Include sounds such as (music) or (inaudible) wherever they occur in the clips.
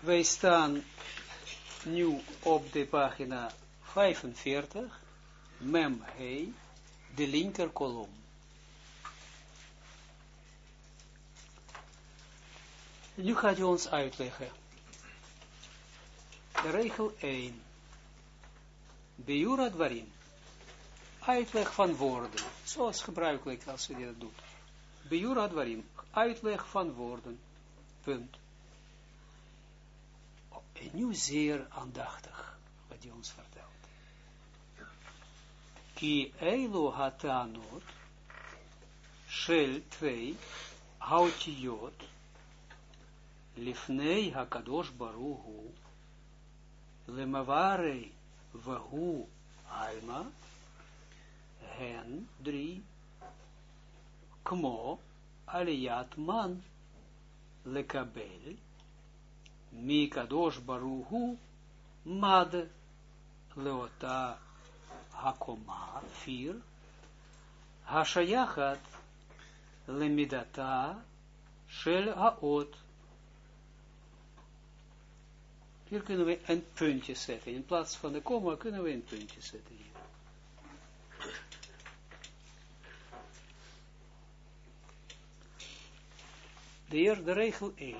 Wij staan nu op de pagina 45, mem he, de linker kolom. Nu gaat hij ons uitleggen. Regel 1. Bejurat waarin. Uitleg van woorden. Zoals gebruikelijk als je dat doet. Bejurat waarin. Uitleg van woorden. Punt. En nu zeer aandachtig wat hij ons vertelt. Ki eilu hatanot shel 2 hautiyot lifnei hakadosh baruhu lemavare vahu alma hen drie kmo aliyat man lekabel mi kadosh baruhu mad leota hakoma vier hashayachat lemidata shel haot hier kunnen we een puntje zetten. In plaats van de komma kunnen we een puntje zetten hier. De, de regel 1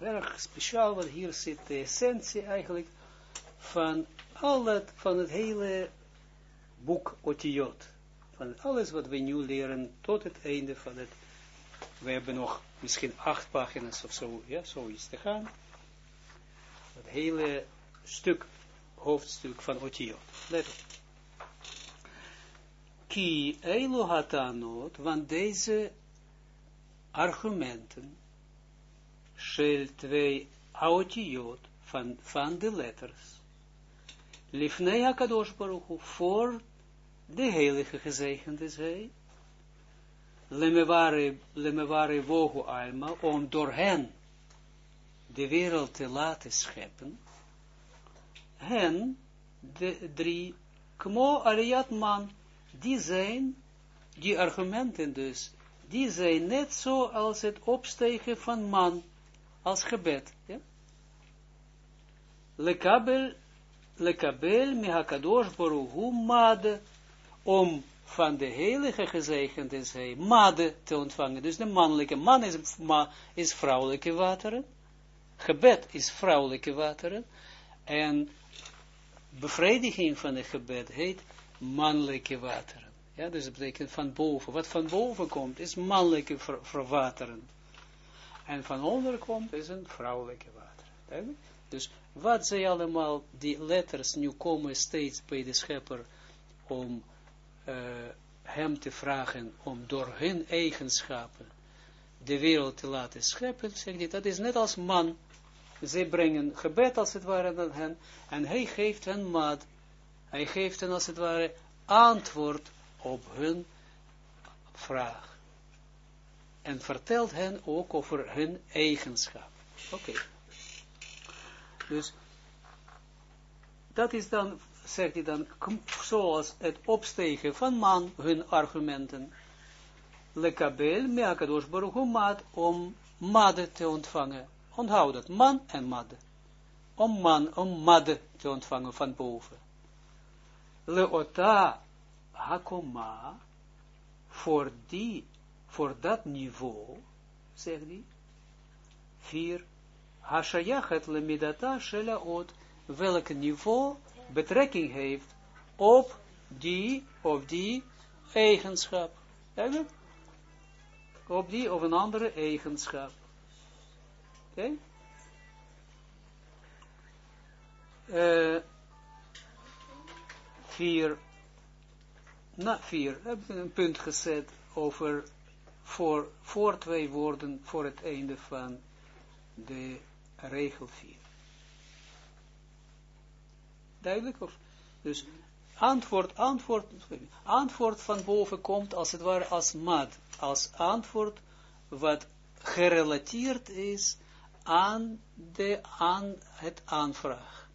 erg speciaal, want hier zit de essentie eigenlijk van, al van het hele boek Otiot. Van alles wat we nu leren tot het einde van het, we hebben nog misschien acht pagina's of zo, ja, zoiets te gaan. Het hele stuk, hoofdstuk van Otiot. Let op. Ki Elo Hatanot, want deze argumenten, shel twee aotiot van, van de letters. Lifnei HaKadosh Baruch Hu, voor de heilige gezegende zij, lemeware, wohu alma, om door hen de wereld te laten scheppen, hen, de drie, kmo aliat man, die zijn, die argumenten dus, die zijn net zo als het opstegen van man, als gebed. Ja? Lekabel, lekabel mihakadosh baruhu made, om van de heilige gezegende zij made te ontvangen. Dus de mannelijke man is, is vrouwelijke wateren. Gebed is vrouwelijke wateren. En bevrediging van het gebed heet mannelijke wateren. Ja, dus dat betekent van boven. Wat van boven komt, is mannelijke verwateren. En van onder komt, is een vrouwelijke water. Dus wat zij allemaal, die letters nu komen steeds bij de schepper om uh, hem te vragen om door hun eigenschappen de wereld te laten scheppen, zegt hij, dat is net als man. Zij brengen gebed als het ware aan hen, en hij geeft hen maat, hij geeft hen als het ware antwoord op hun vraag. En vertelt hen ook over hun eigenschap. Oké. Dus, dat is dan, zegt hij dan, zoals het opstegen van man, hun argumenten, lekabel, meakadosh baruch mat, om madde te ontvangen. Onthoud dat, man en madde. Om man, om madde te ontvangen van boven. Leota hakoma, voor die, voor dat niveau, zegt hij, vier, hashayachet lemidata shelaot, welk niveau betrekking heeft op die, op die eigenschap. Eigenlijk? Op die of een andere eigenschap. Oké? Okay? Uh, vier na vier, heb ik een punt gezet over voor, voor twee woorden voor het einde van de regel 4. Duidelijk? Of, dus antwoord, antwoord, antwoord van boven komt als het ware als mad, als antwoord wat gerelateerd is aan, de, aan het aanvraag.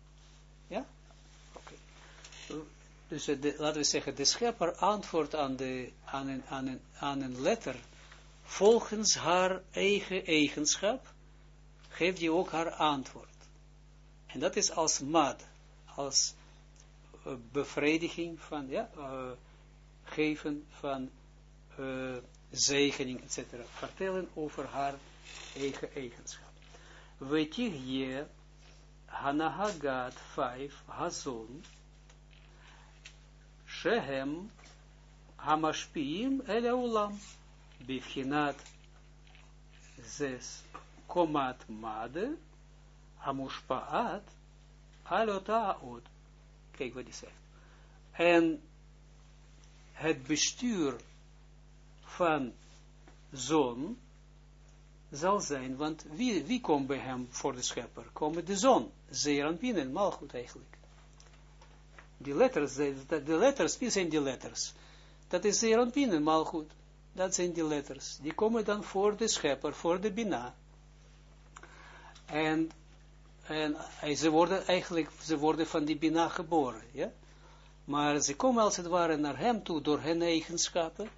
Ja? Oké. Dus laten we zeggen, de schepper antwoordt aan, de, aan, een, aan, een, aan een letter volgens haar eigen eigenschap, geeft hij ook haar antwoord. En dat is als mad, als uh, bevrediging van, ja, uh, geven van uh, zegening, etc. Vertellen over haar eigen eigenschap. Weet je, Hanahagat 5, Hazon, Shehem, Hamashpiim, Eleulam, Bivchinat, 6, Komat Made, Hamushpaat, Alota Aod. Kijk wat hij zegt. En het bestuur van zon zal zijn, want wie, wie komt bij hem voor de schepper? Komen de zon, Zeranpin en Malchut eigenlijk. Die letters, de letters, wie zijn die letters? Dat is Zeranpin en Malchut. Dat zijn die letters. Die komen dan voor de schepper, voor de Bina. En, en, ze worden eigenlijk, ze worden van die Bina geboren, ja. Maar ze komen als het ware naar hem toe door hun eigenschappen.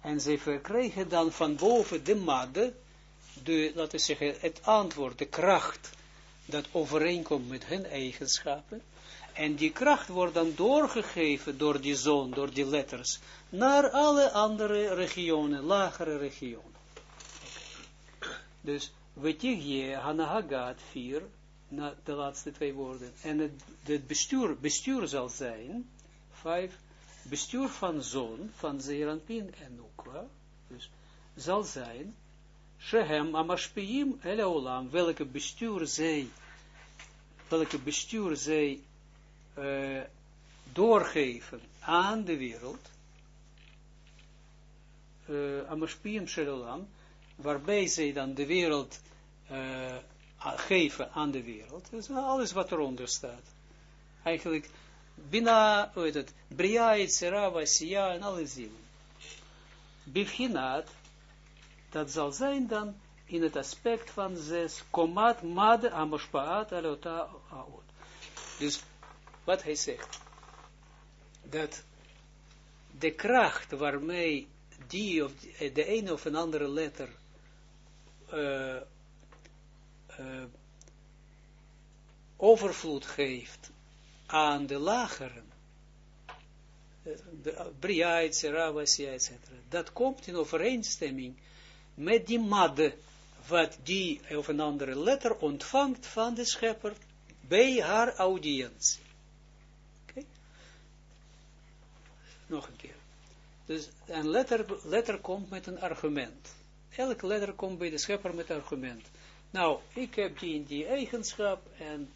En ze verkrijgen dan van boven de madde, de, laten zeggen, het antwoord, de kracht, dat overeenkomt met hun eigenschappen. En die kracht wordt dan doorgegeven door die zon, door die letters, naar alle andere regionen, lagere regionen. Dus, je, Hanahagat 4, na de laatste twee woorden. En het, bestuur, bestuur zal zijn, 5, bestuur van zon, van Zeranpin en Nukwa, dus zal zijn, Shehem Amashpiyim Eleolam, welke bestuur zij, welke bestuur zij uh, doorgeven aan de wereld, uh, Amashpiyim Eleolam, waarbij zij dan de wereld uh, geven aan de wereld, dus alles wat eronder staat. Eigenlijk, Bina, hoe heet het, Bria, Yitzera, Vasia en alle zielen. Bivchinaat, dat zal zijn dan in het aspect van zes, komat, mad, amoshpaat, alota, aot. Dus, wat hij zegt, dat de kracht waarmee die of de een of een andere letter uh, uh, overvloed geeft aan de lageren, Bria, Ravasya, etc. Dat komt in overeenstemming met die madde, wat die of een andere letter ontvangt van de schepper bij haar audiëntie. Okay. Nog een keer. Dus een letter, letter komt met een argument. Elke letter komt bij de schepper met een argument. Nou, ik heb die in die eigenschap en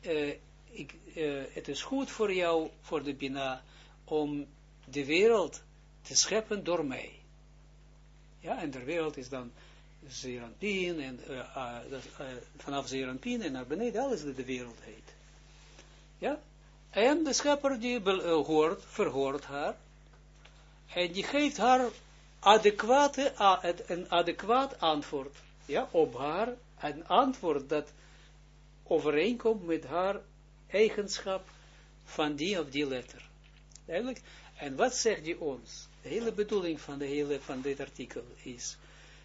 uh, ik, uh, het is goed voor jou, voor de Bina, om de wereld te scheppen door mij. Ja, en de wereld is dan Zeranpien, en uh, uh, vanaf Zeranpien en naar beneden, alles dat de wereld heet. Ja, en de schepper die hoort, verhoort haar, en die geeft haar adequate, een adequaat antwoord, ja, op haar, een antwoord dat overeenkomt met haar eigenschap van die of die letter. Eigenlijk, en wat zegt die ons? De hele bedoeling van, de hele, van dit artikel is,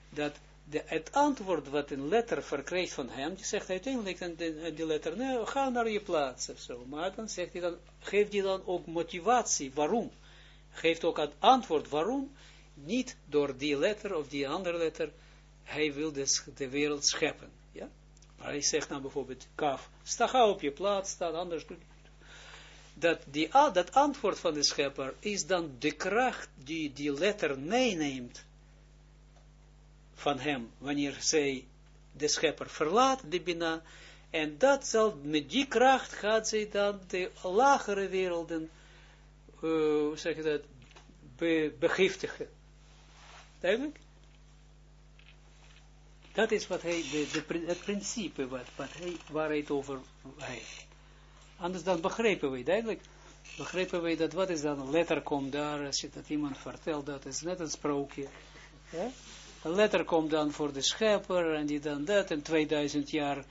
dat de, het antwoord wat een letter verkrijgt van hem, die zegt uiteindelijk aan die letter, nee, ga naar je plaats of zo. Maar dan zegt hij dan, geeft hij dan ook motivatie, waarom? Geeft ook het antwoord waarom, niet door die letter of die andere letter, hij wil dus de wereld scheppen. Ja? Maar hij zegt dan bijvoorbeeld, kaf, sta ga op je plaats, sta anders dat, die, dat antwoord van de schepper is dan de kracht die die letter meeneemt van hem, wanneer zij de schepper verlaat, de Bina, en dat zal, met die kracht gaat zij dan de lagere werelden, uh, hoe zeg je dat, be, begiftigen. Duidelijk? Dat is wat hij, de, het principe wat, wat hij, waar hij het over heeft. Anders dan begrepen we duidelijk. Begrepen we dat wat is dan een letter komt daar, als je dat iemand vertelt, dat is net een sprookje. Ja? Een letter komt dan voor de schepper en die dan dat, en 2000 jaar uh,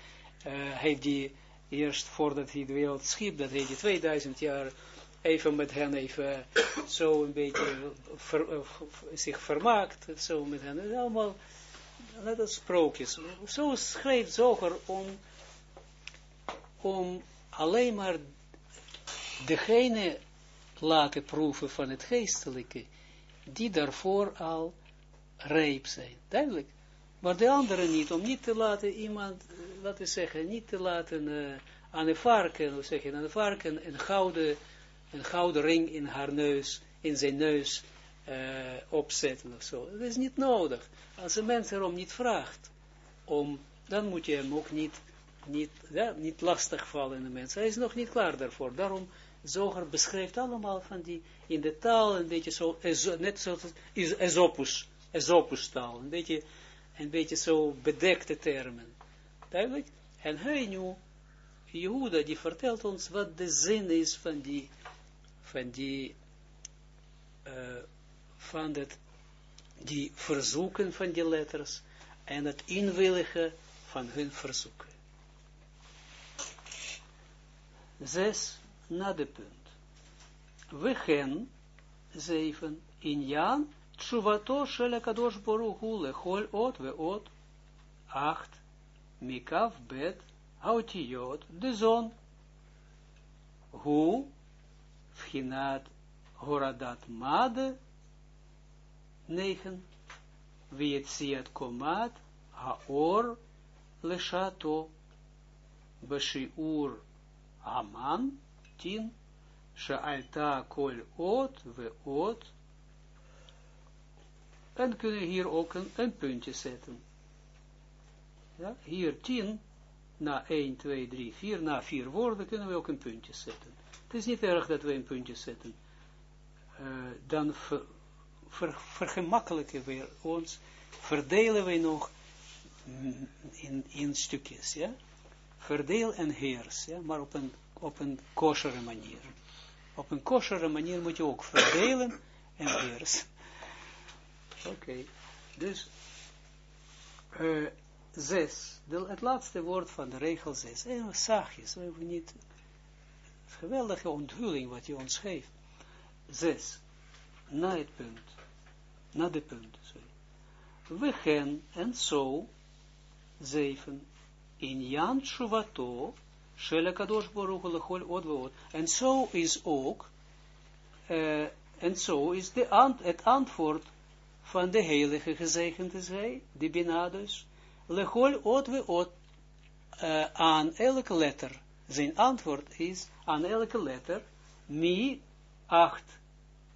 heeft die, eerst voordat hij de wereld schiep, dat heeft hij 2000 jaar even met hen even zo een beetje uh, zich vermaakt, zo met hen. Allemaal net als sprookjes. Zo schreef Zoger om, om alleen maar degene laten proeven van het geestelijke, die daarvoor al rijp zijn. Duidelijk. Maar de anderen niet, om niet te laten iemand, laten we zeggen, niet te laten uh, aan de varken, hoe zeg je, aan de varken een gouden, een gouden ring in haar neus, in zijn neus uh, opzetten of zo. Dat is niet nodig. Als een mens erom niet vraagt, om, dan moet je hem ook niet, niet, ja, niet lastig vallen in de mens. Hij is nog niet klaar daarvoor. Daarom, Zoger beschrijft allemaal van die, in de taal, een beetje zo, net zoals Esopus, Esopus taal, een beetje, een beetje zo bedekte termen. Duidelijk? En hij nu, Jehuda, die vertelt ons wat de zin is van die, van die, uh, van die verzoeken van die letters en het inwilligen van hun verzoeken. Zes, na de punt. We gaan, zeven, in Jan, Tshuvato shel kadosh lechol ot ve ot, acht, mikav bet, hautiyot, de zon, hu, vchinat, horadat made, 9. Wie het ziet komat, haor, leshato, beshiur, aman, 10. Sha'alta kol ot, we ot. En kunnen hier ook een, een puntje zetten. Ja, hier 10, na 1, 2, 3, 4, na 4 woorden kunnen we ook een puntje zetten. Het is niet erg dat we een puntje zetten. Uh, dan ver, vergemakkelijken we ons, verdelen we nog in, in stukjes, ja. Verdeel en heers, ja, maar op een, op een manier. Op een kosheren manier moet je ook verdelen en heers. Oké, dus uh, zes, de, het laatste woord van de regel zes. En zachtjes, we hebben niet geweldige onthulling wat je ons geeft. Zes, na het punt na de punt. We gaan en zo, zeven, in Jan Shuvato, Shele Kadosh Baruch Lechol Od Veod. En zo is ook, uh, en zo is de ant het antwoord van de heilige gezegende zij, die benaders, Lechol Od Veod, uh, aan elke letter. Zijn antwoord is, aan elke letter, mi, acht,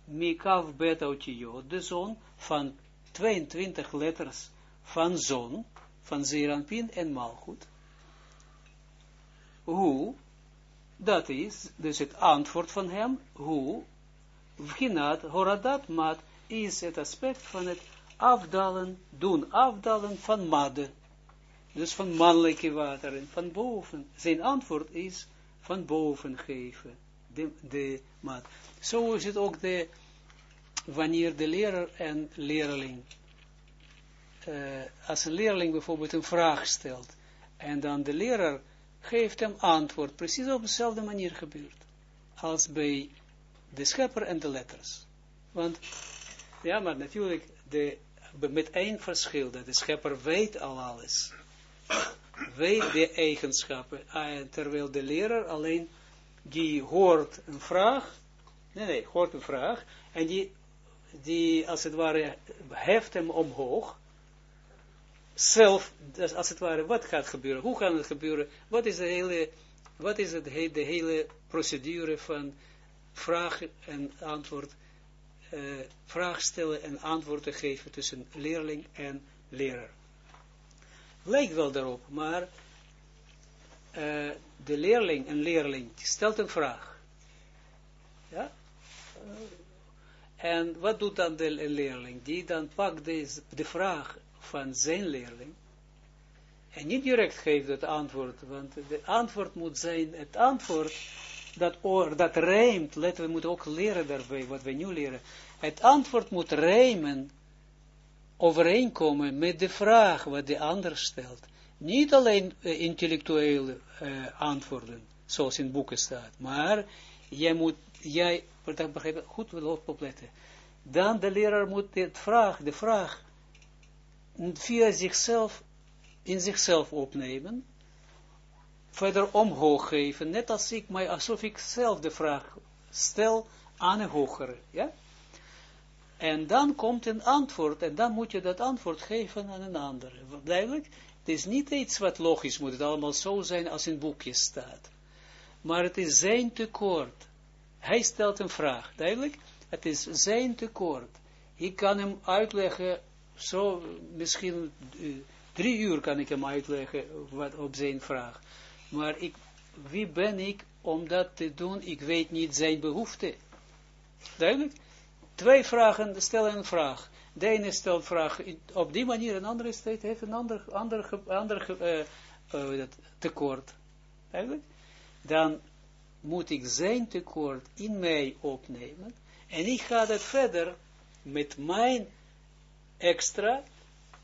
Mikav bet autiyot, de zon van 22 letters van zon, van Zeranpin en Malchut. Hoe, dat is, dus het antwoord van hem, hoe, vginat, horadat mat, is het aspect van het afdalen, doen afdalen van madde. Dus van mannelijke wateren, van boven. Zijn antwoord is van boven geven, de, de mat. Zo is het ook de, wanneer de leraar en leerling, uh, als een leerling bijvoorbeeld een vraag stelt, en dan de leraar geeft hem antwoord, precies op dezelfde manier gebeurt, als bij de schepper en de letters. Want, ja, maar natuurlijk, de, met één verschil, dat de schepper weet al alles, weet de eigenschappen, terwijl de leraar alleen, die hoort een vraag, nee, nee, hoort een vraag, en die die als het ware heft hem omhoog, zelf, als het ware, wat gaat gebeuren, hoe gaat het gebeuren, wat is de hele, wat is het, de hele procedure van vraag en antwoord, uh, vraag stellen en antwoorden geven tussen leerling en leraar. Lijkt wel daarop, maar uh, de leerling, een leerling, stelt een vraag. Ja? En wat doet dan de leerling? Die dan pakt deze, de vraag van zijn leerling en niet direct geeft het antwoord, want het antwoord moet zijn, het antwoord dat, or, dat rijmt, let we moeten ook leren daarbij, wat we nu leren, het antwoord moet rijmen, overeenkomen met de vraag wat de ander stelt. Niet alleen uh, intellectuele uh, antwoorden, zoals in boeken staat, maar jij moet, jij dat begrijpen, goed opletten. Dan de leraar moet de vraag, de vraag via zichzelf, in zichzelf opnemen, verder omhoog geven, net als ik mij, alsof ik zelf de vraag stel aan een hogere, ja? En dan komt een antwoord, en dan moet je dat antwoord geven aan een andere. Duidelijk? Het is niet iets wat logisch moet, het allemaal zo zijn als in boekjes staat. Maar het is zijn tekort. Hij stelt een vraag, duidelijk? Het is zijn tekort. Ik kan hem uitleggen, zo misschien uh, drie uur kan ik hem uitleggen wat, op zijn vraag. Maar ik, wie ben ik om dat te doen? Ik weet niet zijn behoefte. Duidelijk? Twee vragen stellen een vraag. De ene stelt vraag op die manier, een andere stelt heeft een ander, ander, ander uh, tekort. Eigenlijk? Dan moet ik zijn tekort in mij opnemen en ik ga dat verder met mijn extra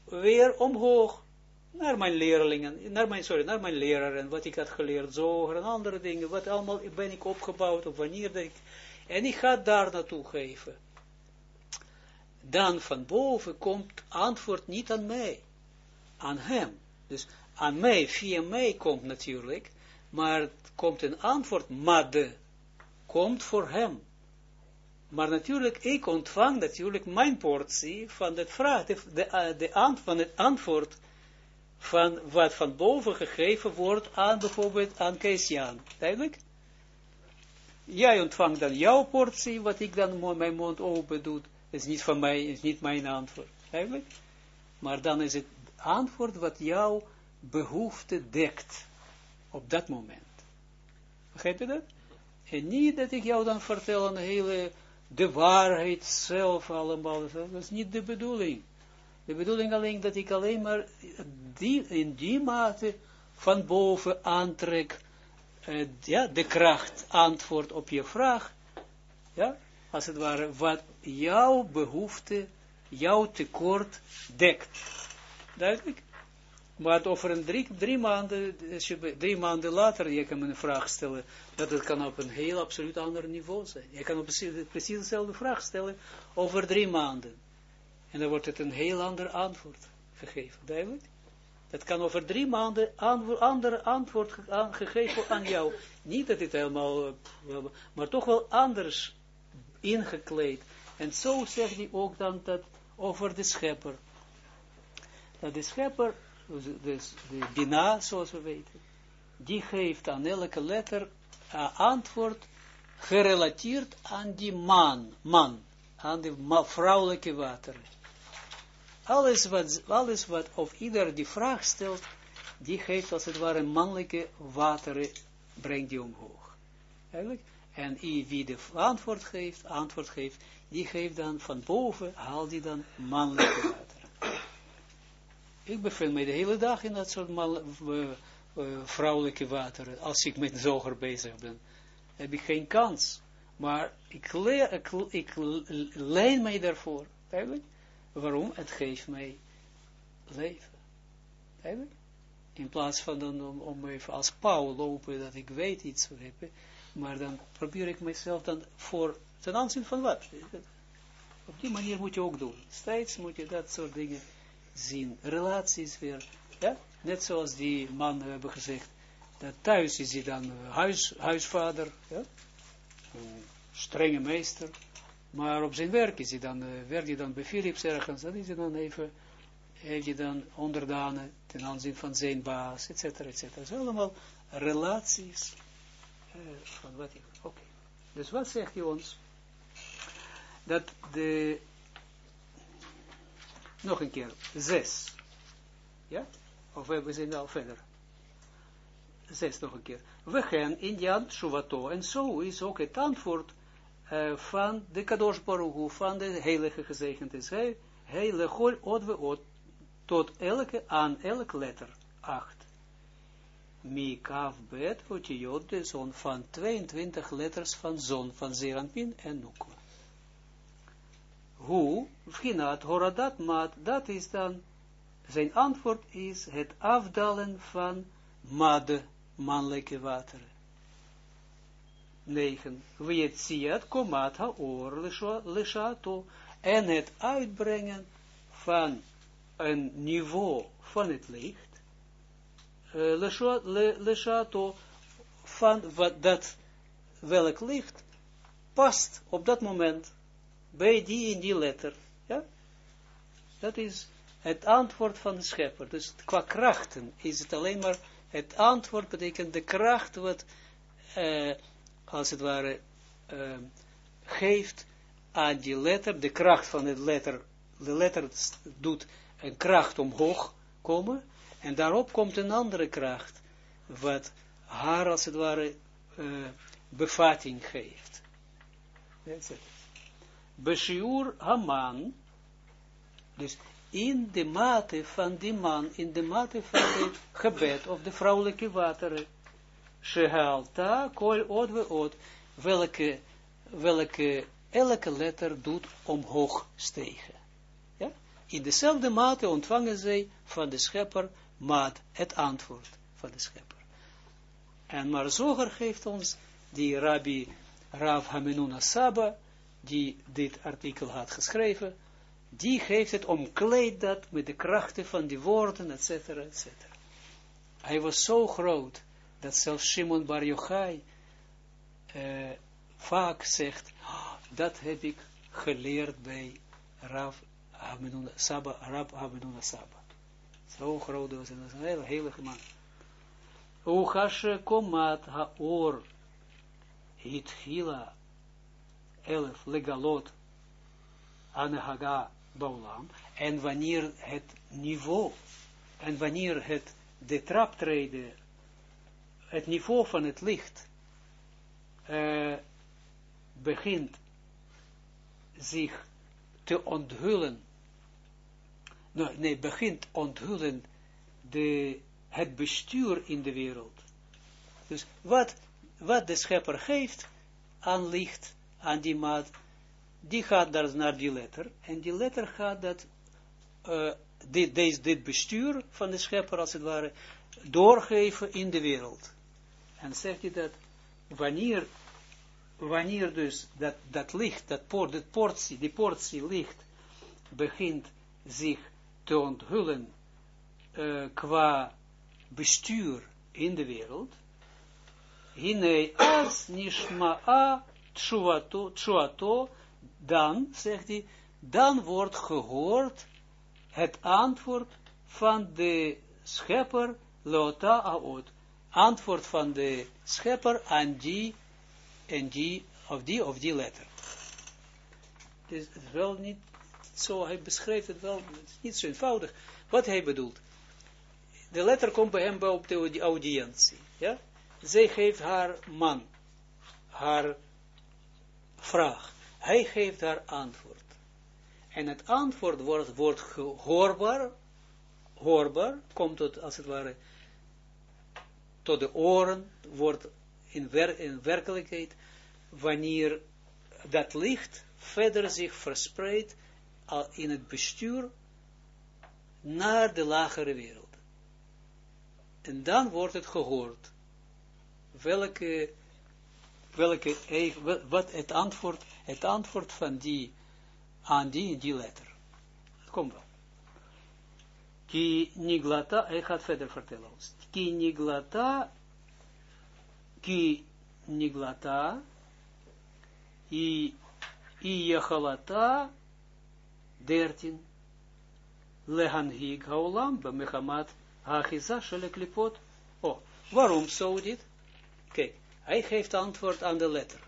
weer omhoog naar mijn leerlingen, naar mijn, sorry, naar mijn leraar en wat ik had geleerd, zo en andere dingen, wat allemaal ben ik opgebouwd, of wanneer dat ik, en ik ga daar naartoe geven. Dan van boven komt antwoord niet aan mij, aan hem. Dus aan mij, via mij komt natuurlijk, maar komt een antwoord, madde, komt voor hem. Maar natuurlijk, ik ontvang natuurlijk mijn portie van het vraag, de, de, eh, de van het antwoord van wat van boven gegeven wordt aan bijvoorbeeld aan Keesjaan. Duidelijk? Jij ontvangt dan jouw portie, wat ik dan mijn mond open doe, is niet van mij, is niet mijn antwoord. Duidelijk? Maar dan is het antwoord wat jouw behoefte dekt op dat moment. Begrijp je dat? En niet dat ik jou dan vertel een hele, de waarheid zelf allemaal, dat is niet de bedoeling. De bedoeling alleen dat ik alleen maar die, in die mate van boven aantrek, uh, ja, de kracht antwoord op je vraag, ja, als het ware, wat jouw behoefte, jouw tekort dekt. Duidelijk? Maar over een drie, drie maanden, drie maanden later, je kan een vraag stellen, dat het kan op een heel absoluut ander niveau zijn. Je kan op precies dezelfde vraag stellen over drie maanden. En dan wordt het een heel ander antwoord gegeven, duidelijk? Dat kan over drie maanden een ander antwoord gegeven aan jou. Niet dat het helemaal, eh, maar toch wel anders ingekleed. En zo zegt hij ook dan dat over de schepper. Dat de schepper, dus de Bina, zoals we weten, die geeft aan elke letter uh, antwoord gerelateerd aan die man, man, aan de vrouwelijke wateren. Alles wat, alles wat of ieder die vraag stelt, die geeft als het ware mannelijke wateren, brengt die omhoog. Eigenlijk. En wie de antwoord geeft, antwoord geeft, die geeft dan van boven, haalt die dan mannelijke. Ik bevind mij de hele dag in dat soort uh, uh, vrouwelijke wateren. Als ik met zoger bezig ben, heb ik geen kans. Maar ik, leer, ik, leen mij daarvoor. Eigenlijk. Waarom? Het geeft mij leven. Eigenlijk. In plaats van dan om, even als pauw lopen, dat ik weet iets heb, maar dan probeer ik mezelf dan voor, ten aanzien van wat? Op die manier moet je ook doen. Steeds moet je dat soort dingen zien. Relaties weer, ja? Net zoals die man hebben gezegd, dat thuis is hij dan huis, huisvader, ja? een strenge meester, maar op zijn werk is hij dan, uh, hij dan bij Philips ergens, dan is hij dan even, heeft hij dan onderdanen ten aanzien van zijn baas, et cetera, et cetera. Dat allemaal relaties van wat hij, oké. Dus wat zegt hij ons? Dat de, nog een keer, zes, ja? Of we zijn al verder. Zes nog een keer. We gaan in Jan Shuvato, en zo is ook het antwoord uh, van de Kadosh van de heilige gezegend is. Hij, hij legol od tot elke, aan elke letter, acht. Mi kaf bet, otiyot, de zon van 22 letters van zon, van Zeranpin en Nukwa. Hoe, vginat, horadat mat, dat is dan, zijn antwoord is het afdalen van mad, mannelijke wateren. 9. Wietziat komat haor lishato. En het uitbrengen van een niveau van het licht, uh, le, van wat dat, welk licht past op dat moment bij die in die letter. Ja? Dat is het antwoord van de schepper. Dus qua krachten is het alleen maar, het antwoord betekent de kracht wat, uh, als het ware, uh, geeft aan die letter, de kracht van het letter, de letter doet een kracht omhoog komen, en daarop komt een andere kracht, wat haar als het ware uh, bevatting geeft. That's it. Beshiur Haman, dus in de mate van die man, in de mate van het gebed, of de vrouwelijke wateren, Shehalta, kol od we od, welke, welke elke letter doet omhoog stegen. Ja? In dezelfde mate ontvangen zij van de schepper maat het antwoord van de schepper. En maar Zoger geeft ons, die rabbi Rav Hamenuna Saba, die dit artikel had geschreven, die geeft het omkleed dat met de krachten van die woorden, etc. etc. Hij was zo groot, dat zelfs Shimon Bar Yochai uh, vaak zegt, oh, dat heb ik geleerd bij Rav Saba, Rav Hamenuna Saba. Zo groot was hij, een hele heilige man. Uchashe komat haor hitchila elf legalot anehaga baulam. En wanneer het niveau, en wanneer het de traptreden, het niveau van het licht, uh, begint zich te onthullen, nee, nee begint onthullen de, het bestuur in de wereld. Dus wat, wat de schepper geeft aan licht, aan die maat, die gaat daar naar die letter, en die letter gaat dat, uh, dit, dit, dit bestuur van de schepper, als het ware, doorgeven in de wereld. En zegt hij dat, wanneer, wanneer dus dat, dat licht, dat poort, dat portie, die portie licht, begint zich te onthullen uh, qua bestuur in de wereld, hine as nishma'a tshuato, dan, zegt hij, dan wordt gehoord het antwoord van de schepper, Lota Aot. Antwoord van de schepper aan die, en die, of die, of die letter. Het is wel niet zo, hij beschrijft het wel, het is niet zo eenvoudig. Wat hij bedoelt. De letter komt bij hem op de audiëntie. Ja? Zij geeft haar man, haar vraag. Hij geeft haar antwoord. En het antwoord wordt, wordt hoorbaar, hoorbaar, komt tot, als het ware, tot de oren, wordt in, in werkelijkheid, wanneer dat licht verder zich verspreidt in het bestuur naar de lagere wereld. En dan wordt het gehoord. Welke, welke, wat het antwoord, het antwoord van die, aan die, die letter. Komt wel. Ki niglata, hij gaat verder vertellen ons. Ki niglata, ki niglata, i, i yachalata, 13. Lehanhig haolam, bemechamat hachiza shele klipot. Oh, waarom zo dit? Kijk, hij geeft antwoord aan de letter.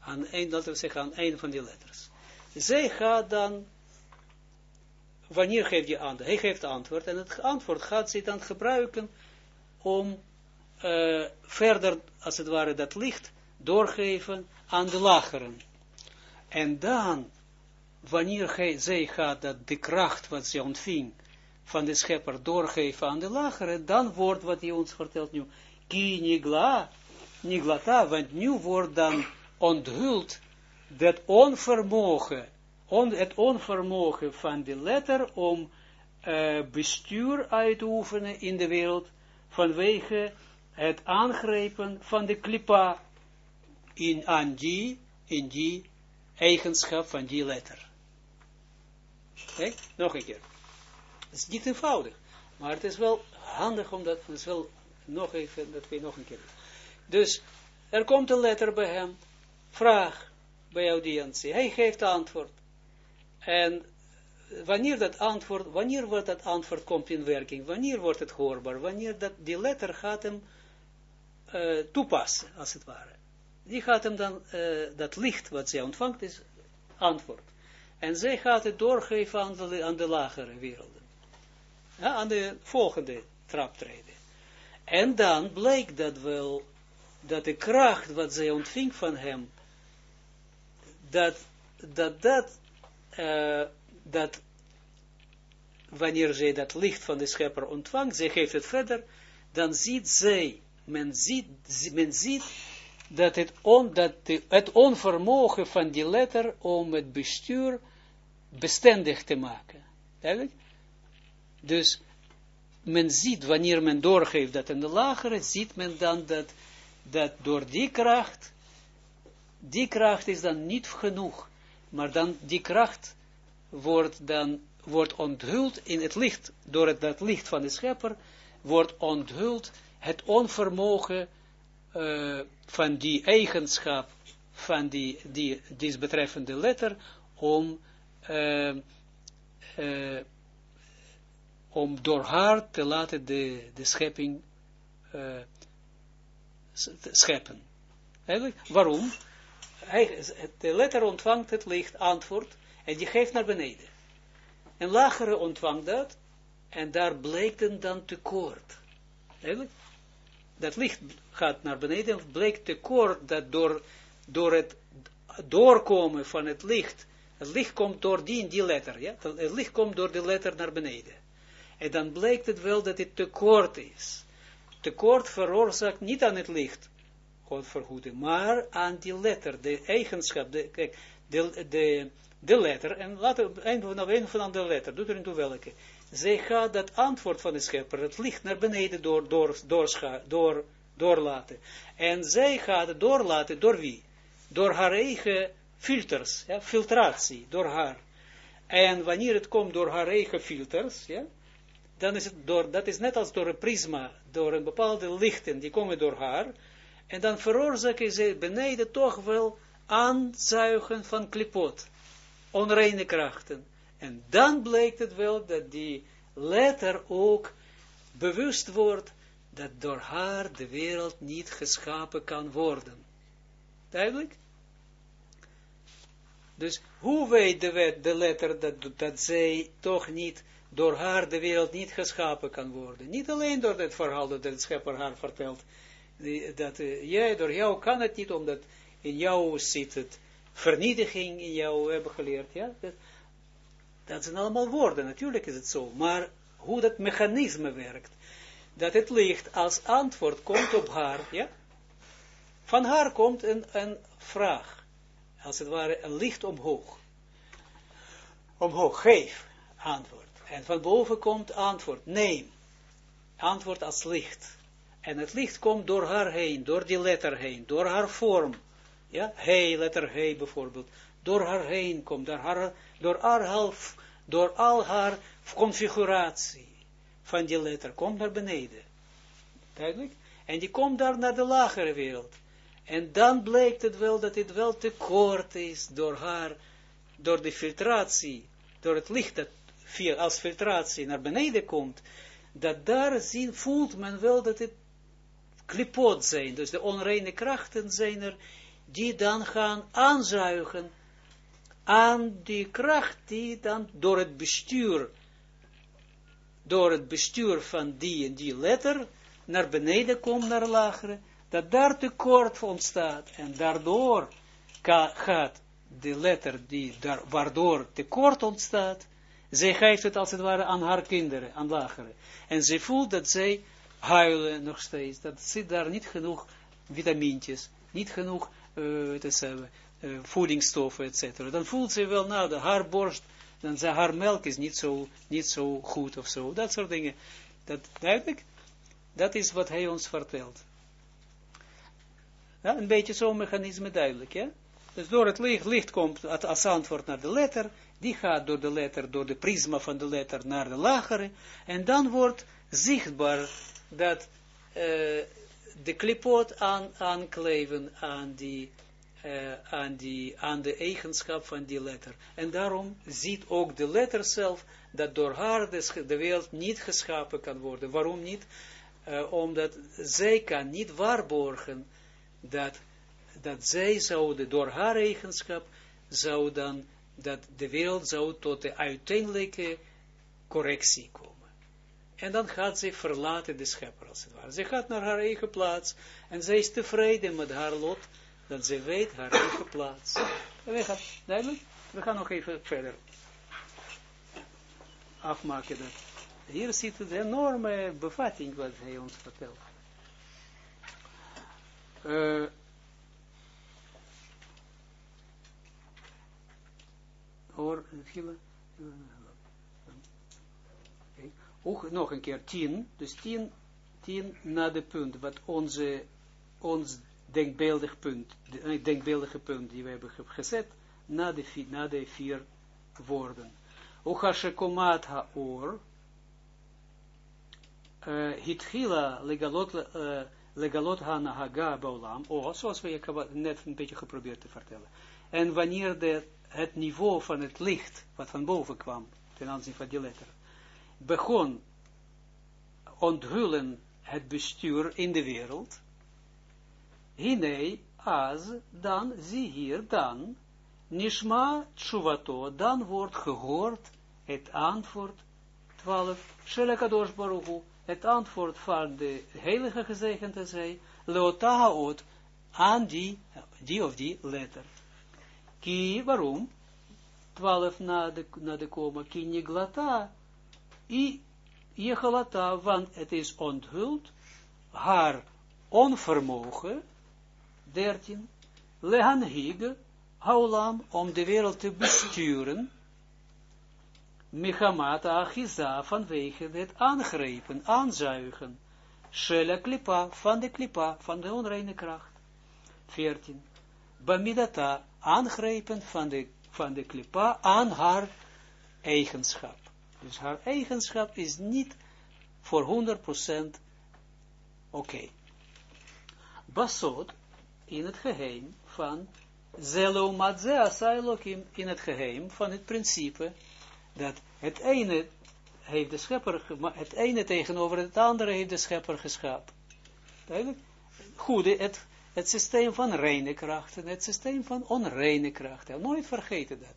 Aan een, dat we zeggen, aan een van die letters. Zij gaat dan, wanneer geeft je antwoord? Hij geeft antwoord en het antwoord gaat zij dan gebruiken om uh, verder, als het ware, dat licht doorgeven aan de lageren. En dan wanneer hij, zij gaat dat de kracht wat ze ontving van de schepper doorgeven aan de lagere, dan wordt wat hij ons vertelt nu, ki nigla, niglata, want nu wordt dan onthuld dat onvermogen, on, het onvermogen van de letter om bestuur uit te oefenen in de wereld, vanwege het aangrijpen van de klipa in, aan die, in die eigenschap van die letter. Kijk, nog een keer. Het is niet eenvoudig. Maar het is wel handig om dat, het is wel nog even, dat we nog een keer. Dus, er komt een letter bij hem, vraag bij audiëntie. Hij geeft antwoord. En wanneer dat antwoord, wanneer wordt dat antwoord komt in werking, wanneer wordt het hoorbaar, wanneer dat, die letter gaat hem uh, toepassen, als het ware. Die gaat hem dan, uh, dat licht wat zij ontvangt is, antwoord. En zij gaat het doorgeven aan de, lagere werelden. Aan de volgende traptreden. En dan blijkt dat wel, dat de kracht wat zij ontving van hem, dat dat, dat, uh, dat wanneer zij dat licht van de schepper ontvangt, zij geeft het verder, dan ziet zij, men ziet, men ziet dat, het, on, dat het onvermogen van die letter om het bestuur bestendig te maken. Eigenlijk? Dus men ziet, wanneer men doorgeeft dat in de lagere, ziet men dan dat, dat door die kracht, die kracht is dan niet genoeg, maar dan die kracht wordt dan wordt onthuld in het licht, door dat licht van de schepper, wordt onthuld het onvermogen uh, van die eigenschap van die, die desbetreffende letter om uh, uh, om door haar te laten de, de schepping scheppen. Eigenlijk, waarom? De letter ontvangt het licht, antwoord, en die geeft naar beneden. Een lagere ontvangt dat, en daar blijkt dan tekort. Eigenlijk, dat licht gaat naar beneden, blijkt tekort dat door, door het doorkomen van het licht, het licht komt door die en die letter, ja? het licht komt door de letter naar beneden. En dan blijkt het wel dat het tekort is. Tekort veroorzaakt niet aan het licht, God vergoeden, maar aan die letter, de eigenschap, de, kijk, de, de, de letter, en laten we van, een van de letter, doet er toe welke. Zij gaat dat antwoord van de schepper, het licht naar beneden door, door, door, door, doorlaten. En zij gaat het doorlaten, door wie? Door haar eigen filters, ja, filtratie, door haar. En wanneer het komt door haar eigen filters, ja, dan is het door, dat is net als door een prisma, door een bepaalde lichten, die komen door haar, en dan veroorzaken ze beneden toch wel aanzuigen van klipot, onreine krachten. En dan blijkt het wel dat die letter ook bewust wordt dat door haar de wereld niet geschapen kan worden. Duidelijk? Dus hoe weet de, de letter dat, dat zij toch niet door haar de wereld niet geschapen kan worden. Niet alleen door het verhaal dat de schepper haar vertelt, dat uh, jij, door jou kan het niet, omdat in jou zit het vernietiging in jou hebben geleerd, ja, dat, dat zijn allemaal woorden, natuurlijk is het zo, maar hoe dat mechanisme werkt, dat het licht als antwoord komt op haar, ja, van haar komt een, een vraag, als het ware een licht omhoog, omhoog, geef antwoord. En van boven komt antwoord, neem. Antwoord als licht. En het licht komt door haar heen, door die letter heen, door haar vorm. Ja, hey, letter hey bijvoorbeeld. Door haar heen komt, door, haar, door, haar, door al haar configuratie van die letter, komt naar beneden. Duidelijk? En die komt daar naar de lagere wereld. En dan blijkt het wel dat het wel tekort is door haar, door de filtratie, door het licht dat als filtratie naar beneden komt, dat daar zien, voelt men wel dat het klipot zijn, dus de onreine krachten zijn er, die dan gaan aanzuigen aan die kracht die dan door het bestuur, door het bestuur van die en die letter, naar beneden komt, naar lagere, dat daar tekort ontstaat, en daardoor gaat de letter, die daar, waardoor tekort ontstaat, zij geeft het als het ware aan haar kinderen, aan lagere. En ze voelt dat zij huilen nog steeds. Dat zit daar niet genoeg vitamintjes, niet genoeg uh, zeggen, uh, voedingsstoffen, etc. Dan voelt ze wel, nou, de, haar borst, dan ze, haar melk is niet zo, niet zo goed of zo. Dat soort dingen. Dat, duidelijk? Dat is wat hij ons vertelt. Ja, een beetje zo'n mechanisme duidelijk, ja? Dus door het licht, licht komt als antwoord naar de letter, die gaat door de letter, door de prisma van de letter naar de lagere, en dan wordt zichtbaar dat uh, de klipot aan, aankleven aan die, uh, aan, die, aan de eigenschap van die letter. En daarom ziet ook de letter zelf dat door haar de, de wereld niet geschapen kan worden. Waarom niet? Uh, omdat zij kan niet waarborgen dat, dat zij zouden door haar eigenschap zou dan dat de wereld zou tot de uiteindelijke correctie komen. En dan gaat ze verlaten de schepper, als het ware. Ze gaat naar haar eigen plaats, en zij is tevreden met haar lot, dat ze weet haar eigen plaats. We gaan, duidelijk? We gaan nog even verder afmaken dat. Hier zit de enorme bevatting wat hij ons vertelt. Uh, hoor, ook nog een keer tien, dus tien, tien na de punt, wat onze, ons denkbeeldig punt, de, eh, denkbeeldige punt die we hebben gezet, na de, na de vier woorden. Uchashe komat haor, uh, hitchila legalot, uh, legalot hanahaga baulam, oh, zoals we net een beetje geprobeerd te vertellen. En wanneer de, het niveau van het licht, wat van boven kwam, ten aanzien van die letter, begon onthullen het bestuur in de wereld, hine, as, dan, zie hier, dan, nishma tshuvato, dan wordt gehoord het antwoord, 12, Shelekadosh Baruchu, het antwoord van de heilige gezegende zij, leotahaot, aan die, die of die letter. Ki, waarom? 12 na de, na de koma, ki niglata, i Jehalata, want het is onthuld, haar onvermogen, 13, lehanhig, haulam, om de wereld te besturen, Michamata achiza, vanwege het aangrepen, aanzuigen, Shela klipa, van de klipa, van de onreine kracht, 14, Bamidata, aangrepen van de, van de klipa aan haar eigenschap. Dus haar eigenschap is niet voor 100% oké. Okay. Basod, in het geheim van Zelomadze Asailokim, in het geheim van het principe, dat het ene heeft de schepper, het ene tegenover het andere heeft de schepper geschapen. Duidelijk? Goede, het, het systeem van reine krachten, het systeem van onreine krachten. Nooit vergeten dat.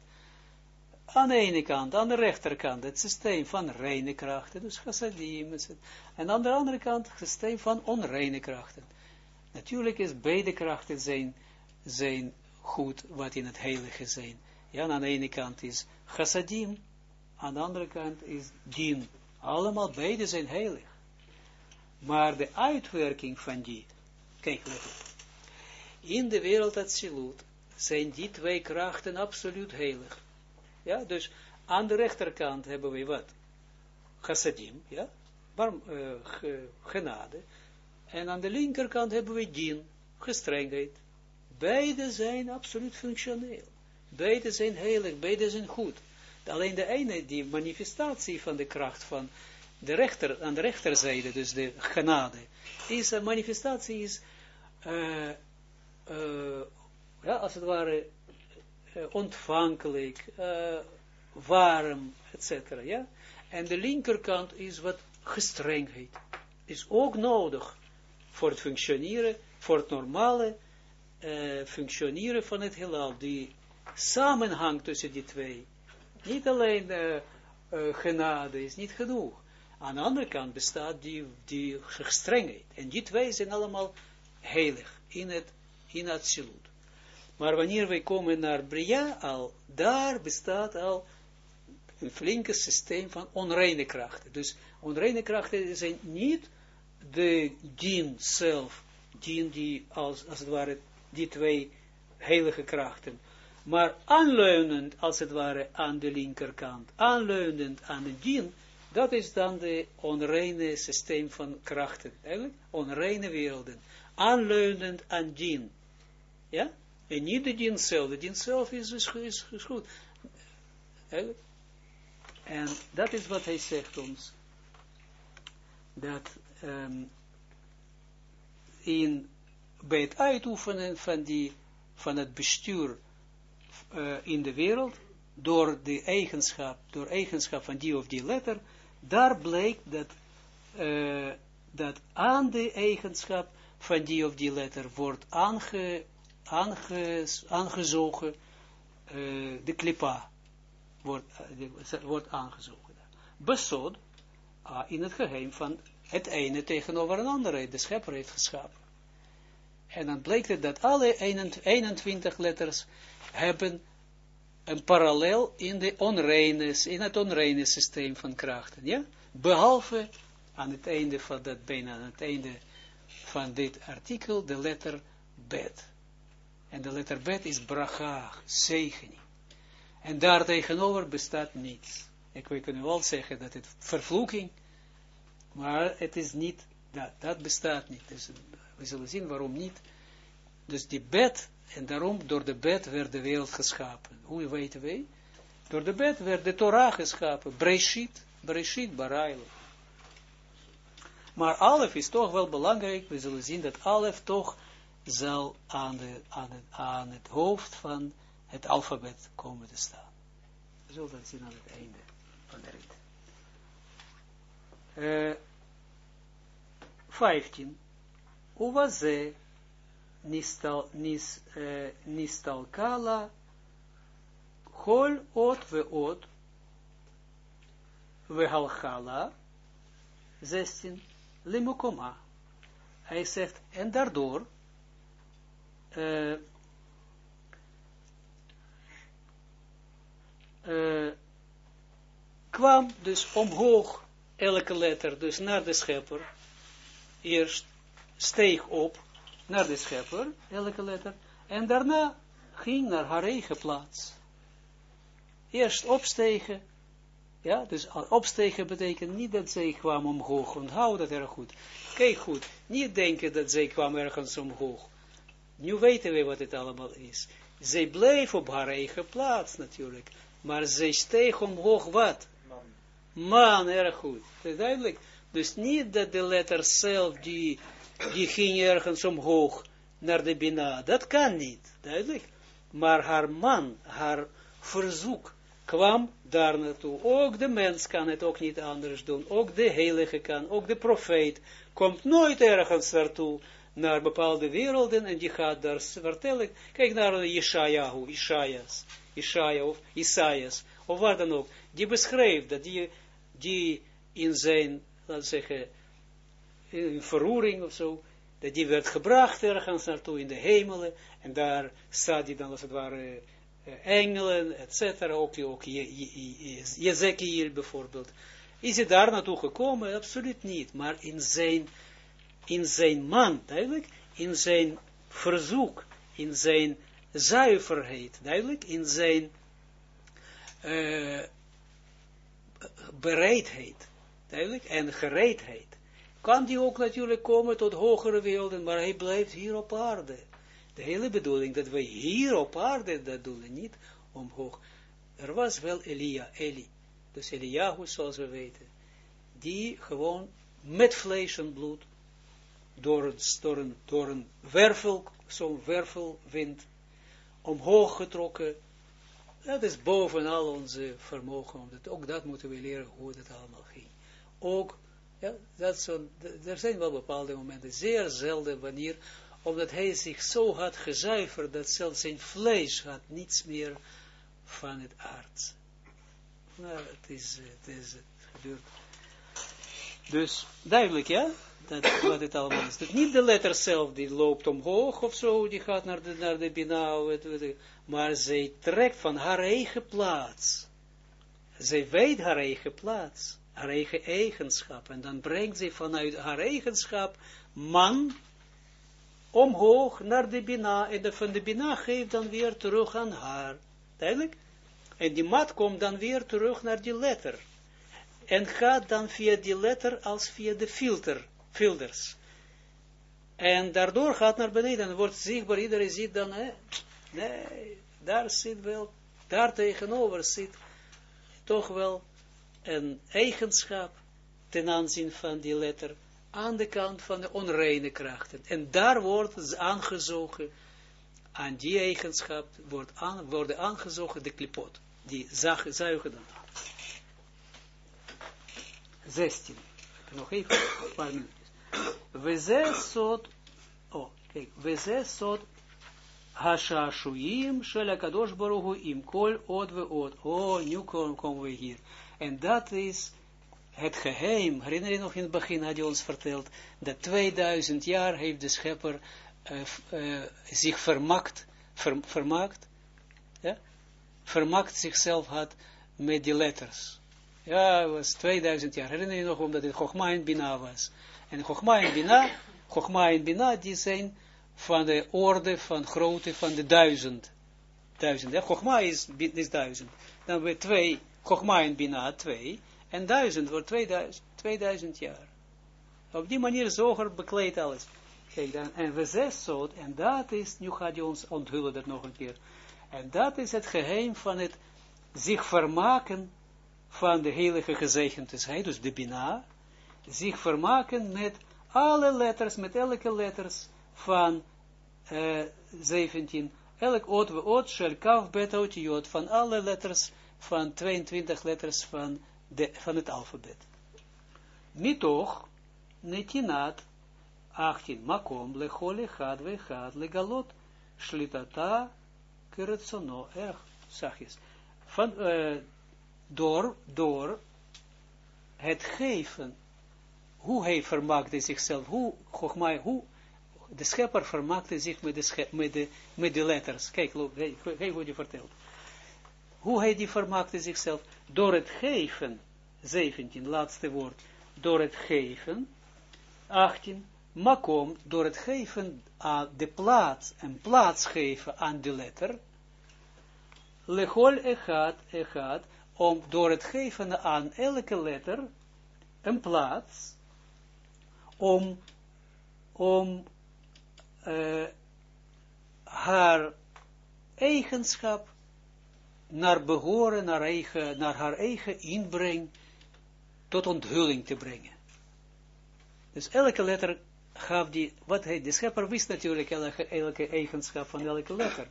Aan de ene kant, aan de rechterkant, het systeem van reine krachten, dus chassadim, en aan de andere kant, het systeem van onreine krachten. Natuurlijk is beide krachten zijn, zijn goed, wat in het heilige zijn. Ja, aan de ene kant is chassadim, aan de andere kant is din. Allemaal beide zijn heilig. Maar de uitwerking van die, kijk, in de wereld Atsilut zijn die twee krachten absoluut heilig. Ja, dus aan de rechterkant hebben we wat? Chassadim, ja, warm, uh, genade. En aan de linkerkant hebben we din, gestrengheid. Beide zijn absoluut functioneel. Beide zijn heilig, beide zijn goed. Alleen de ene, die manifestatie van de kracht van de rechter, aan de rechterzijde, dus de genade, is een manifestatie, is, uh, uh, ja, als het ware, uh, ontvankelijk, uh, warm, etc. Ja? En de linkerkant is wat gestrengheid. Is ook nodig voor het functioneren, voor het normale functioneren van het heelal. Die samenhang tussen die twee. Niet alleen genade is niet genoeg. Aan de andere kant bestaat die, die gestrengheid. En die twee zijn allemaal heilig in het, in absolute. Maar wanneer wij komen naar Bria al, daar bestaat al een flinke systeem van onreine krachten. Dus onreine krachten zijn niet de dien zelf, dien die als, als het ware die twee heilige krachten, maar aanleunend als het ware aan de linkerkant, aanleunend aan de dien, dat is dan de onreine systeem van krachten, eigenlijk onreine werelden, aanleunend aan dien, ja, En niet de dien zelf. De dien zelf is, is, goed. En dat is wat hij zegt ons. Dat um, in, bij het uitoefenen van, die, van het bestuur uh, in de wereld, door de eigenschap, door eigenschap van die of die letter, daar blijkt dat, uh, dat aan de eigenschap van die of die letter wordt aange, aange, aangezogen uh, de klipa wordt, uh, wordt aangezogen. Besod, uh, in het geheim van het ene tegenover een andere, de schepper heeft geschapen. En dan blijkt het dat alle 21 letters hebben een parallel in, de onreine, in het onreine systeem van krachten. Ja? Behalve aan het einde van dat, bijna aan het einde van dit artikel, de letter bet. En de letter bet is bracha, zegening. En daar tegenover bestaat niets. Ik wil kunnen wel zeggen dat het vervloeking, maar het is niet, dat, dat bestaat niet. Dus we zullen zien waarom niet. Dus die bed, en daarom door de bed werd de wereld geschapen. Hoe weten wij? Door de bed werd de Torah geschapen. Breshit, Breshit, Barailo. Maar Alef is toch wel belangrijk. We zullen zien dat Alef toch zal aan, de, aan, het, aan het hoofd van het alfabet komen te staan. We zullen dat zien aan het einde van de rit. Uh, 15. Uwaze nistal, nis, uh, nistalkala hol ot ve ot ve halchala 16 limukoma. Hij zegt, en daardoor uh, uh, kwam dus omhoog elke letter, dus naar de schepper, eerst steeg op naar de schepper, elke letter, en daarna ging naar haar eigen plaats. Eerst opstegen, ja, dus opstegen betekent niet dat zij kwam omhoog, onthoud dat erg goed. Kijk goed, niet denken dat zij kwam ergens omhoog. Nu weten we wat het allemaal is. Zij bleef op haar eigen plaats natuurlijk. Maar zij steeg omhoog wat? Man. Man, erg goed. Dat is duidelijk. Dus niet dat de letter zelf, die, die ging ergens omhoog naar de Bina. Dat kan niet. Duidelijk. Maar haar man, haar verzoek, kwam daar naartoe. Ook de mens kan het ook niet anders doen. Ook de heilige kan, ook de profeet komt nooit ergens naartoe naar bepaalde werelden en die gaat daar vertellen. Kijk naar Yeshayahu, Isaias, Isaiah of Isaias, of wat dan ook. Die beschrijft dat die, die in zijn, laten zeggen, in verroering of zo, dat die werd gebracht ergens naartoe in de hemelen, en daar staat die dan als het ware engelen, et cetera, ook, ook Jezekiel bijvoorbeeld. Is hij daar naartoe gekomen? Absoluut niet, maar in zijn in zijn man, duidelijk, in zijn verzoek, in zijn zuiverheid, duidelijk, in zijn uh, bereidheid, duidelijk, en gereedheid. Kan die ook natuurlijk komen tot hogere werelden, maar hij blijft hier op aarde. De hele bedoeling dat wij hier op aarde dat doen, niet omhoog. Er was wel Elia, Eli, dus Eliyahu zoals we weten, die gewoon met vlees en bloed door, door, een, door een wervel, zo'n wervelwind, omhoog getrokken. Dat is bovenal onze vermogen, ook dat moeten we leren hoe het allemaal ging. Ook, ja, dat zo, er zijn wel bepaalde momenten, zeer zelden wanneer, omdat hij zich zo had gezuiverd, dat zelfs zijn vlees had niets meer van het aard. Nou, het is, het is, het gebeurt. Dus, duidelijk, ja? Dat, wat het allemaal is. Niet de letter zelf, die loopt omhoog of zo, die gaat naar de, naar de maar zij trekt van haar eigen plaats. Zij weet haar eigen plaats, haar eigen eigenschap, en dan brengt zij vanuit haar eigenschap man omhoog naar de bina, en de, van de bina geeft dan weer terug aan haar. Duidelijk? En die mat komt dan weer terug naar die letter. En gaat dan via die letter als via de filter filters. En daardoor gaat naar beneden en wordt zichtbaar, iedereen ziet dan, hè, Nee, daar zit wel, daar tegenover zit toch wel een eigenschap ten aanzien van die letter aan de kant van de onreine krachten. En daar wordt aangezogen, aan die eigenschap wordt aan, worden aangezogen de klipot. Die zuigen dan. 16. Nog even een paar minuutjes. We zes oh, kijk, we Hashashuyim shel kadosh baruhu im kol od we od. Oh, nu komen we hier. En dat is het geheim. Herinner je nog in het begin had hij ons verteld, dat 2000 jaar heeft de schepper uh, uh, zich vermakt, ver, vermaakt, ja? vermakt zichzelf had met die letters. Ja, het was 2000 jaar. Herinner je nog, omdat het Chogma en Bina was. En Chogma en Bina, Chogma en Bina, die zijn van de orde van grootte van de duizend. Duizend, ja, Chogma is, is duizend. Dan we twee, Chogma en Bina, twee, en duizend wordt 2000, 2000 jaar. Op die manier zoger bekleedt alles. Kijk dan, en we zes zoot, en dat is, nu gaat hij ons onthullen dat nog een keer. En dat is het geheim van het zich vermaken van de heilige gezegendheid, dus de Bina, zich vermaken met alle letters, met elke letters van uh, 17, elk oot we oot, shel kaf bet jod, van alle letters, van 22 letters van, de, van het alfabet. Mitoch, netinat, 18, makom, lechole, chad, we chad, legalot, shlitata, keretsono, erg, zachtjes. Van, uh, door, door het geven, hoe hij vermaakte zichzelf, hoe, hoe de schepper vermaakte zich met de, met de, met de letters. Kijk, kijk hoe je vertelt. Hoe hij die vermaakte zichzelf? Door het geven, 17, laatste woord, door het geven, 18, makom, door het geven aan de plaats, en plaats geven aan de letter, lechol echad, echad, om door het geven aan elke letter een plaats, om, om uh, haar eigenschap naar behoren, naar, naar haar eigen inbreng, tot onthulling te brengen. Dus elke letter gaf die, wat hij, de schepper wist natuurlijk elke, elke eigenschap van elke letter,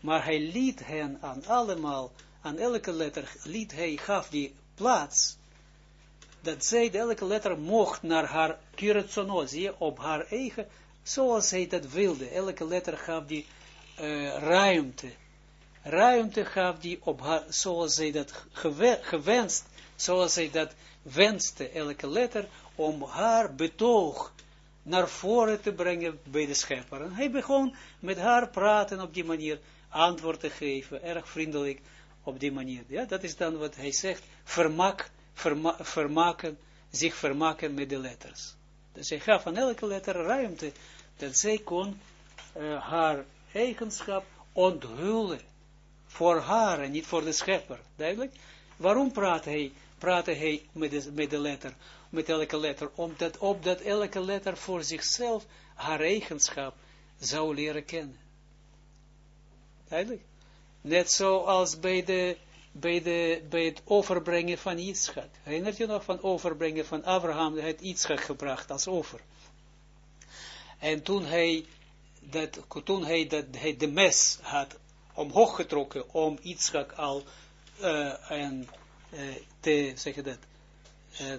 maar hij liet hen aan allemaal, aan elke letter, liet hij, gaf die plaats, dat zij, elke letter mocht naar haar kiretsonozie, op haar eigen, zoals zij dat wilde. Elke letter gaf die uh, ruimte. Ruimte gaf die op haar, zoals zij dat gewenst, zoals zij dat wenste, elke letter, om haar betoog naar voren te brengen bij de schepper. Hij begon met haar praten op die manier, antwoord te geven, erg vriendelijk op die manier. Ja, dat is dan wat hij zegt, vermak, verma, vermaken, zich vermaken met de letters. Dus hij gaf aan elke letter ruimte, dat zij kon uh, haar eigenschap onthullen. Voor haar en niet voor de schepper. Duidelijk? Waarom praat hij, praat hij met de, met de letter, met elke letter? Omdat, opdat elke letter voor zichzelf haar eigenschap zou leren kennen. Duidelijk? Net zoals bij, de, bij, de, bij het overbrengen van Yitzchak. Herinnert je nog van overbrengen van Abraham? Hij heeft Yitzchak gebracht als offer. En toen hij, dat, toen hij, dat, hij de mes had omhoog getrokken om Yitzchak al uh, en, uh, te, zeg je dat, uh,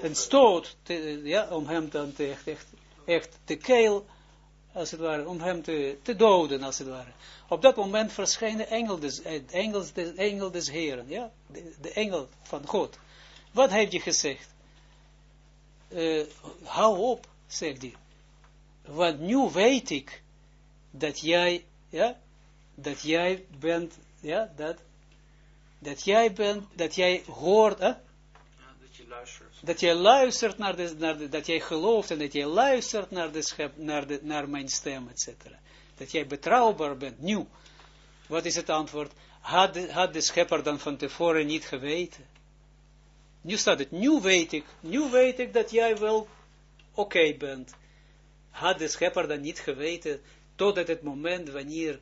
een stoot, te, ja, om hem dan te, echt, echt, echt te keel, als het ware, om hem te, te doden, als het ware. Op dat moment verschijnen engel des, engel des, engel des Heren, ja, de, de, engel van God. Wat heeft hij gezegd? Uh, hou op, zegt hij want nu weet ik dat jij, ja, dat jij bent, ja, dat, dat jij bent, dat jij hoort, hè? Dat jij luistert naar de, naar de, dat jij gelooft en dat jij luistert naar schep, naar de, naar mijn stem, etc. Dat jij betrouwbaar bent, nu. Wat is het antwoord? Had de, schepper dan van tevoren niet geweten? Nu staat het, nu weet ik, nu weet ik dat jij wel oké bent had de schepper dan niet geweten, tot het moment wanneer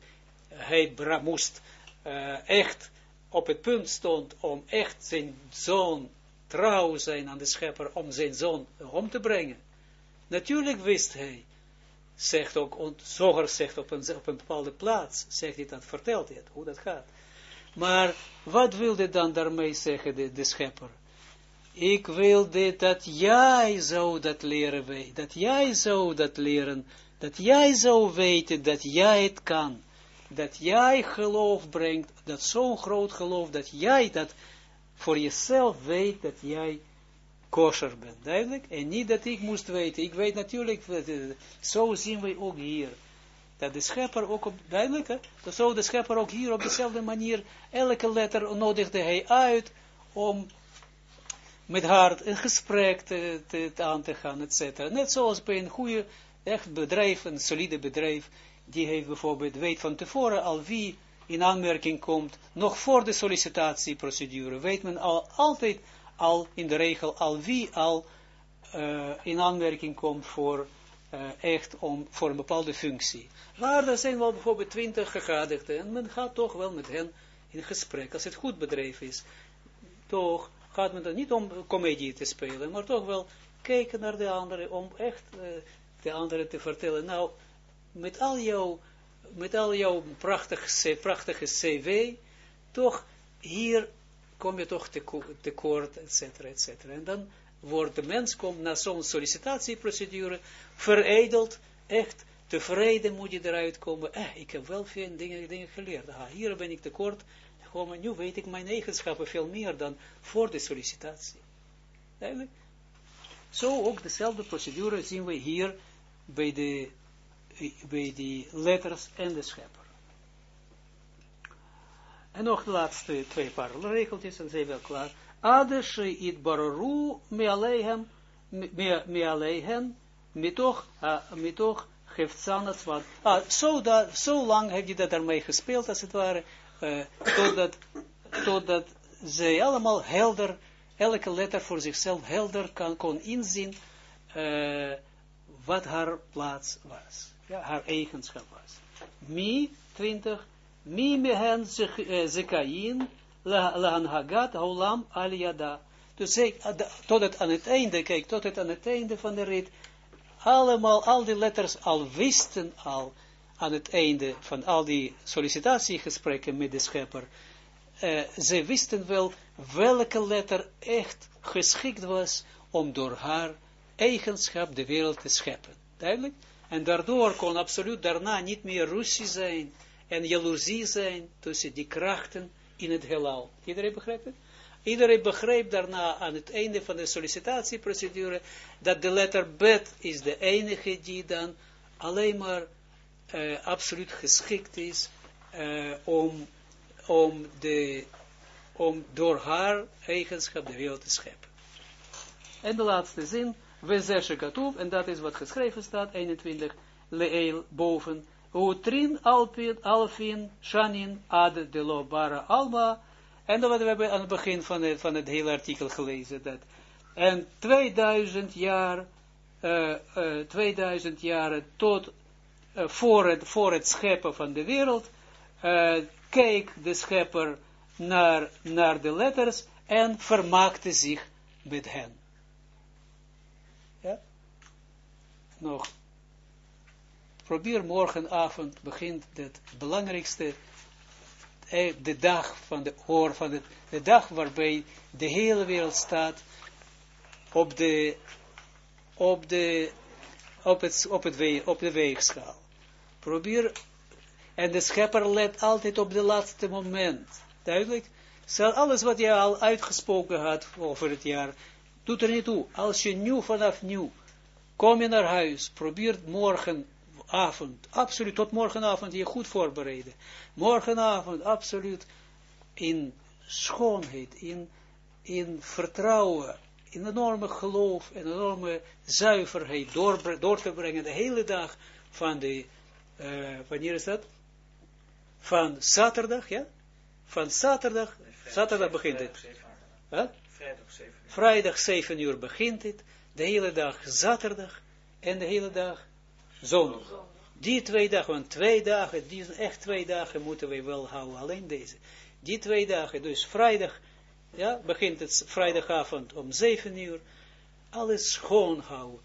hij moest uh, echt op het punt stond om echt zijn zoon trouw zijn aan de schepper, om zijn zoon om te brengen. Natuurlijk wist hij, zegt ook, Zoger zegt op een, op een bepaalde plaats, zegt hij dat, vertelt hij het, hoe dat gaat. Maar wat wilde dan daarmee zeggen, de, schepper? Ik wilde dat jij zou dat leren dat jij zou dat leren, dat jij zou weten dat jij het kan, dat jij geloof brengt, dat zo'n groot geloof, dat jij dat voor jezelf weet, dat jij kosher bent, duidelijk, en niet dat ik moest weten, ik weet natuurlijk, zo zien we ook hier, dat de schepper ook op, duidelijk, hè? dat zo de schepper ook hier op dezelfde manier, elke letter nodigde hij uit, om met haar een gesprek te, te, aan te gaan, etc. Net zoals bij een goede, echt bedrijf, een solide bedrijf, die heeft bijvoorbeeld, weet van tevoren al wie in aanmerking komt, nog voor de sollicitatieprocedure, weet men al, altijd al, in de regel, al wie al uh, in aanmerking komt voor uh, echt om, voor een bepaalde functie. Maar er zijn wel bijvoorbeeld twintig gegadigden, en men gaat toch wel met hen in gesprek, als het goed bedrijf is, toch gaat men dan niet om comedie te spelen, maar toch wel kijken naar de anderen, om echt uh, de anderen te vertellen, nou, met al jouw, met al jouw prachtige, prachtige cv, toch hier kom je toch tekort, et cetera, et cetera. En dan wordt de mens, komt na zo'n sollicitatieprocedure, veredeld, echt tevreden moet je eruit komen, eh, ik heb wel veel dingen, dingen geleerd, hier ben ik tekort, komen, nu weet ik mijn eigenschappen veel meer dan voor de sollicitatie. Zo ook dezelfde procedure zien we hier bij de, bij die letters en de schepper. En nog de laatste twee paar regeltjes, en zijn wel klaar. Adeshe it baroru me aleihem, me aleihem, mitoch, mitoch, geeft zanat wat. Ah, zo, dat, zo lang heb je dat daarmee gespeeld, als het ware, uh, totdat, totdat zij allemaal helder, elke letter voor zichzelf helder kan, kon inzien uh, wat haar plaats was. Ja, haar eigenschap was. Mi, 20, mi mehen zekayin, lahan hagat haulam al yada. Dus zij, tot het aan het einde, kijk, tot het aan het einde van de rit, allemaal, al die letters al wisten al, aan het einde van al die sollicitatiegesprekken met de schepper, uh, ze wisten wel welke letter echt geschikt was om door haar eigenschap de wereld te scheppen. Duidelijk? En daardoor kon absoluut daarna niet meer ruzie zijn en jaloezie zijn tussen die krachten in het heelal. Iedereen begrijpt het? Iedereen begreep daarna aan het einde van de sollicitatieprocedure dat de letter bet is de enige die dan alleen maar uh, absoluut geschikt is uh, om, om, de, om door haar eigenschap de wereld te scheppen. En de laatste zin, we zeggen en dat is wat geschreven staat, 21, leel boven, Utrin alpin, alfin, shanin, ad de lo bara alma, en dat we hebben aan het begin van het, van het hele artikel gelezen, dat, en 2000 jaar, uh, uh, 2000 jaren tot uh, voor, het, voor het scheppen van de wereld, keek de schepper naar, naar de letters en vermaakte zich met hen. Ja? Nog. Probeer morgenavond begint het belangrijkste, eh, de dag van de oor van het, de dag waarbij de hele wereld staat op de, op de, op het, op het op de weegschaal. Probeer, en de schepper let altijd op de laatste moment. Duidelijk? Stel, alles wat je al uitgesproken had over het jaar, doet er niet toe. Als je nu vanaf nu, kom je naar huis, probeer morgenavond, absoluut tot morgenavond je goed voorbereiden. Morgenavond, absoluut in schoonheid, in, in vertrouwen, in enorme geloof, en enorme zuiverheid door, door te brengen de hele dag van de uh, wanneer is dat? Van zaterdag, ja? Van zaterdag, zaterdag begint het. Huh? Vrijdag 7 uur. Vrijdag 7 uur begint het, de hele dag zaterdag en de hele dag zondag. Die twee dagen, want twee dagen, die echt twee dagen moeten we wel houden, alleen deze. Die twee dagen, dus vrijdag, ja, begint het vrijdagavond om zeven uur, alles schoon houden.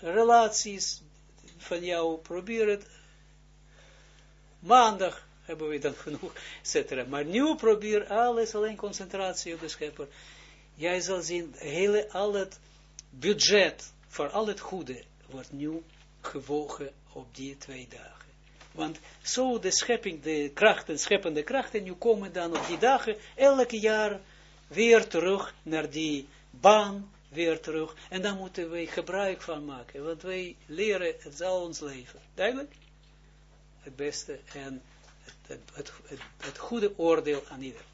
Relaties van jou, probeer het. Maandag hebben we dan (laughs) genoeg, etc. Maar nu probeer alles, alleen concentratie op de schepper. Jij zal zien, hele, al het budget voor al het goede wordt nu gewogen op die twee dagen. Want zo de schepping, de krachten, scheppende krachten, nu komen dan op die dagen elke jaar weer terug naar die baan, weer terug. En dan moeten wij gebruik van maken, want wij leren het zal ons leven. Duidelijk? Het beste en het, het goede oordeel aan ieder.